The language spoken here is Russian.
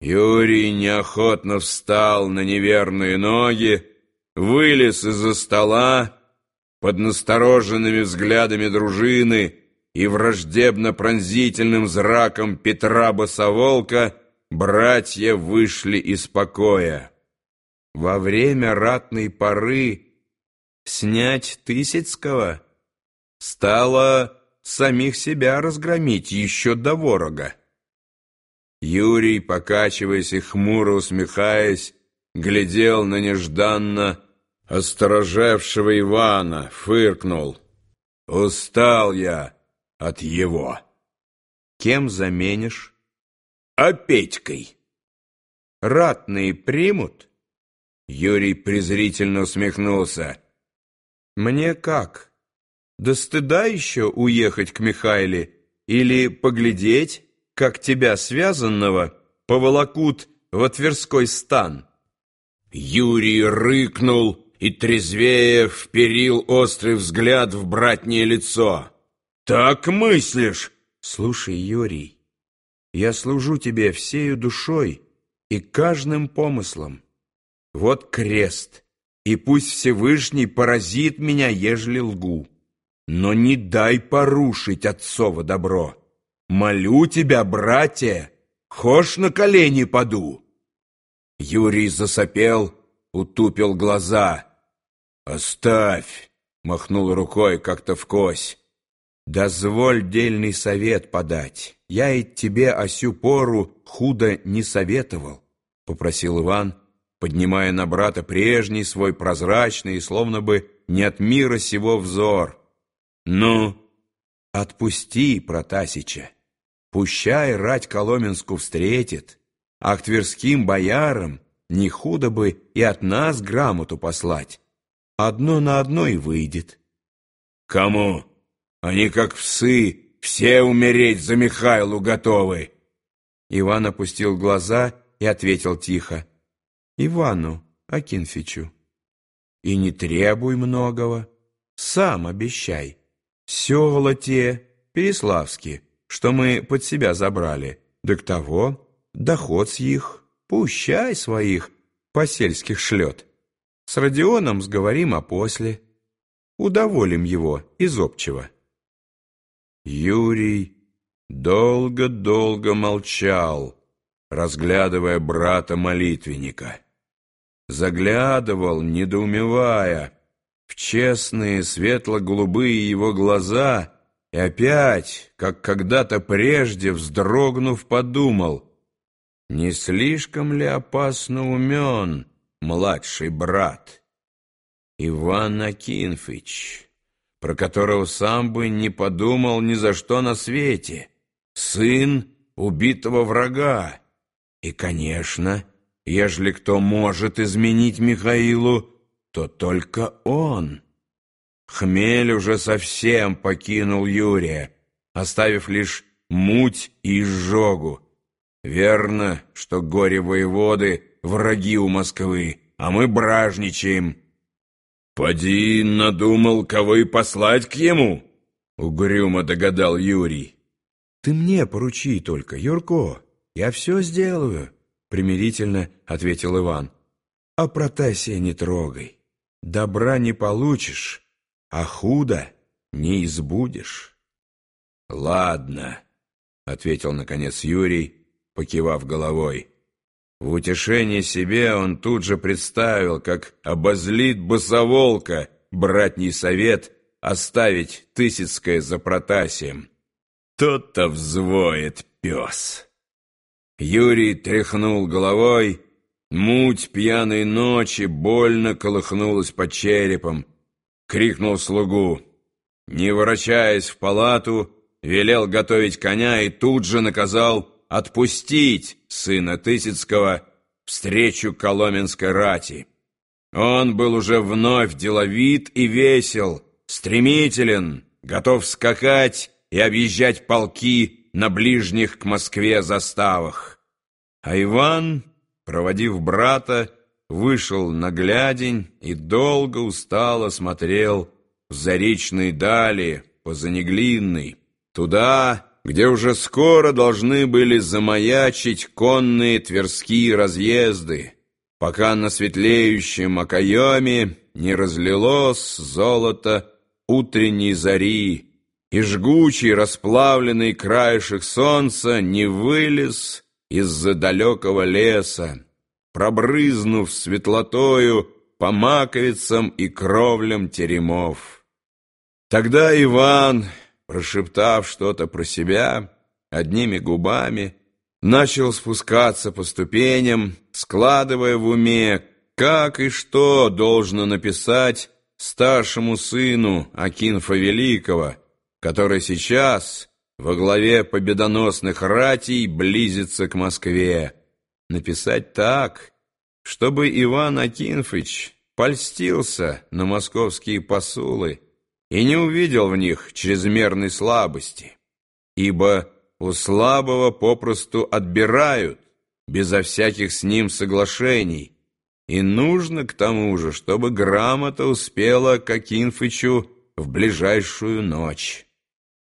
Юрий неохотно встал на неверные ноги, вылез из-за стола, под настороженными взглядами дружины и враждебно-пронзительным зраком Петра Босоволка братья вышли из покоя. Во время ратной поры снять Тысяцкого стало самих себя разгромить еще до ворога. Юрий, покачиваясь и хмуро усмехаясь, глядел на нежданно осторожевшего Ивана, фыркнул. «Устал я от его». «Кем заменишь?» «А Петькой». «Ратные примут?» Юрий презрительно усмехнулся. «Мне как? До стыда еще уехать к Михайле или поглядеть?» Как тебя, связанного, поволокут в Тверской стан». Юрий рыкнул и, трезвее, вперил острый взгляд в братнее лицо. «Так мыслишь?» «Слушай, Юрий, я служу тебе всею душой и каждым помыслом. Вот крест, и пусть Всевышний поразит меня, ежели лгу, но не дай порушить отцово добро». Молю тебя, братья, хошь на колени паду. Юрий засопел, утупил глаза. «Оставь!» — махнул рукой как-то в кось. «Дозволь дельный совет подать. Я и тебе осю пору худо не советовал», — попросил Иван, поднимая на брата прежний свой прозрачный, словно бы не от мира сего взор. «Ну, отпусти Протасича. Пущай рать Коломенску встретит, а к тверским боярам не худо бы и от нас грамоту послать. Одно на одно и выйдет. Кому? Они как псы, все умереть за Михайлу готовы. Иван опустил глаза и ответил тихо. Ивану Акинфичу. И не требуй многого, сам обещай. Села те, Переславские, что мы под себя забрали, да к того доход с их, пущай своих, посельских шлет. С Родионом сговорим а после. Удоволим его из общего. Юрий долго-долго молчал, разглядывая брата-молитвенника. Заглядывал, недоумевая, в честные светло-голубые его глаза — и опять, как когда-то прежде, вздрогнув, подумал, не слишком ли опасно умен младший брат? Иван Акинфыч, про которого сам бы не подумал ни за что на свете, сын убитого врага. И, конечно, ежели кто может изменить Михаилу, то только он — Хмель уже совсем покинул Юрия, оставив лишь муть и изжогу. Верно, что горе-воеводы — враги у Москвы, а мы бражничаем. «Поди, надумал, кого и послать к ему?» — угрюмо догадал Юрий. «Ты мне поручи только, Юрко, я все сделаю», — примирительно ответил Иван. «А Протасия не трогай, добра не получишь» а худо не избудешь. Ладно, ответил наконец Юрий, покивав головой. В утешение себе он тут же представил, как обозлит босоволка братний совет оставить Тысяцкое за Протасием. Тот-то взвоет пес. Юрий тряхнул головой, муть пьяной ночи больно колыхнулась под черепом, крикнул слугу. Не ворочаясь в палату, велел готовить коня и тут же наказал отпустить сына Тысяцкого встречу Коломенской рати. Он был уже вновь деловит и весел, стремителен, готов скакать и объезжать полки на ближних к Москве заставах. А Иван, проводив брата, вышел на глядень и долго устало смотрел в заречной дали по Занеглинной, туда, где уже скоро должны были замаячить конные тверские разъезды, пока на светлеющем окоеме не разлилось золото утренней зари, и жгучий расплавленный краешек солнца не вылез из-за далекого леса, пробрызнув светлотою по маковицам и кровлям теремов. Тогда Иван, прошептав что-то про себя, одними губами, начал спускаться по ступеням, складывая в уме, как и что должно написать старшему сыну Акинфа Великого, который сейчас во главе победоносных ратей близится к Москве. Написать так, чтобы Иван Акинфыч польстился на московские посулы и не увидел в них чрезмерной слабости, ибо у слабого попросту отбирают, безо всяких с ним соглашений, и нужно к тому же, чтобы грамота успела к Акинфычу в ближайшую ночь.